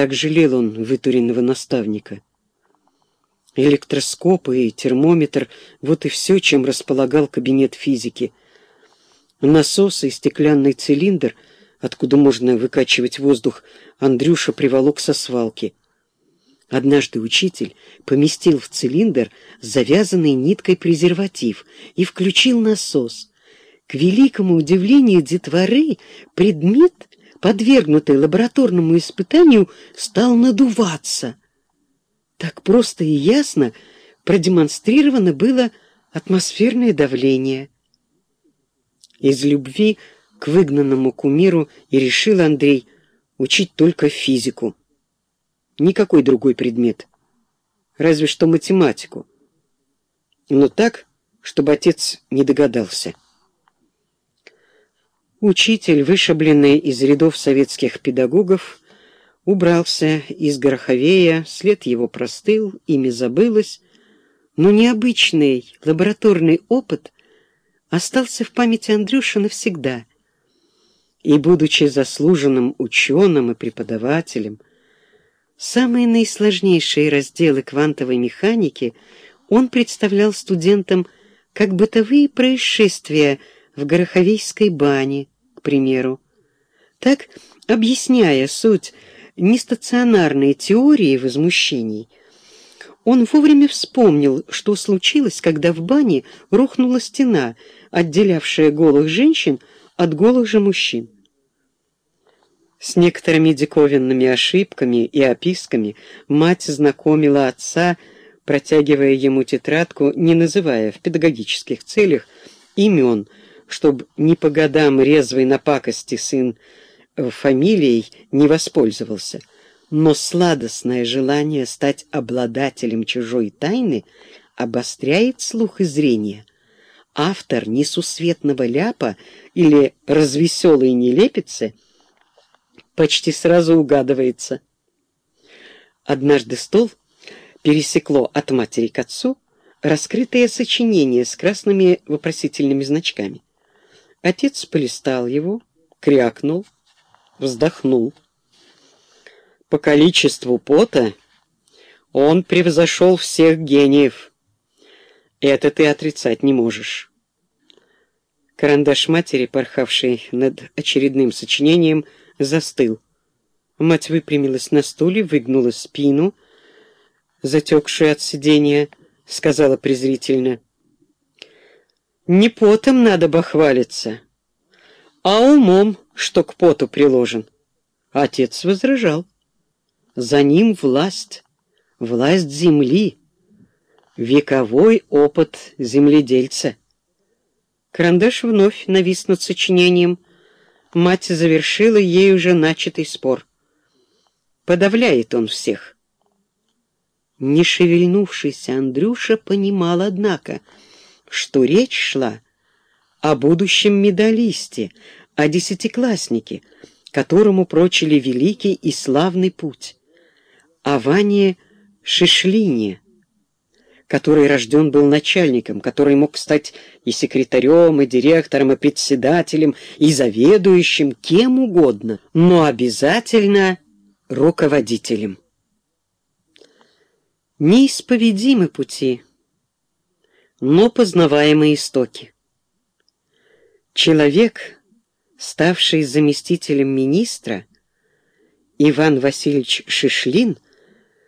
Так жалел он вытуренного наставника. Электроскопы и термометр — вот и все, чем располагал кабинет физики. Насос и стеклянный цилиндр, откуда можно выкачивать воздух, Андрюша приволок со свалки. Однажды учитель поместил в цилиндр завязанный ниткой презерватив и включил насос. К великому удивлению детворы предмет, подвергнутый лабораторному испытанию, стал надуваться. Так просто и ясно продемонстрировано было атмосферное давление. Из любви к выгнанному кумиру и решил Андрей учить только физику. Никакой другой предмет. Разве что математику. Но так, чтобы отец не догадался. Учитель, вышибленный из рядов советских педагогов, убрался из Гороховея, след его простыл, имя забылось, но необычный лабораторный опыт остался в памяти Андрюши навсегда. И, будучи заслуженным ученым и преподавателем, самые наисложнейшие разделы квантовой механики он представлял студентам как бытовые происшествия в Гороховейской бане, к примеру. Так, объясняя суть нестационарной теории возмущений, он вовремя вспомнил, что случилось, когда в бане рухнула стена, отделявшая голых женщин от голых же мужчин. С некоторыми диковинными ошибками и описками мать знакомила отца, протягивая ему тетрадку, не называя в педагогических целях имен, чтобы не по годам резвый на пакости сын фамилией не воспользовался, но сладостное желание стать обладателем чужой тайны обостряет слух и зрение. Автор несусветного ляпа или развеселой нелепицы почти сразу угадывается. Однажды стол пересекло от матери к отцу раскрытое сочинение с красными вопросительными значками. Отец полистал его, крякнул, вздохнул. По количеству пота он превзошел всех гениев. Это ты отрицать не можешь. Карандаш матери, порхавший над очередным сочинением, застыл. Мать выпрямилась на стуле, выгнула спину, затекшую от сидения, сказала презрительно. «Не потом надо бахвалиться, а умом» что к поту приложен. Отец возражал. За ним власть, власть земли, вековой опыт земледельца. Карандаш вновь навис над сочинением. Мать завершила ей уже начатый спор. Подавляет он всех. Не шевельнувшийся Андрюша понимал, однако, что речь шла о будущем медалисте, о десятикласснике, которому прочили великий и славный путь, о Ване Шишлине, который рожден был начальником, который мог стать и секретарем, и директором, и председателем, и заведующим, кем угодно, но обязательно руководителем. Неисповедимы пути, но познаваемые истоки. Человек — ставший заместителем министра, Иван Васильевич Шишлин –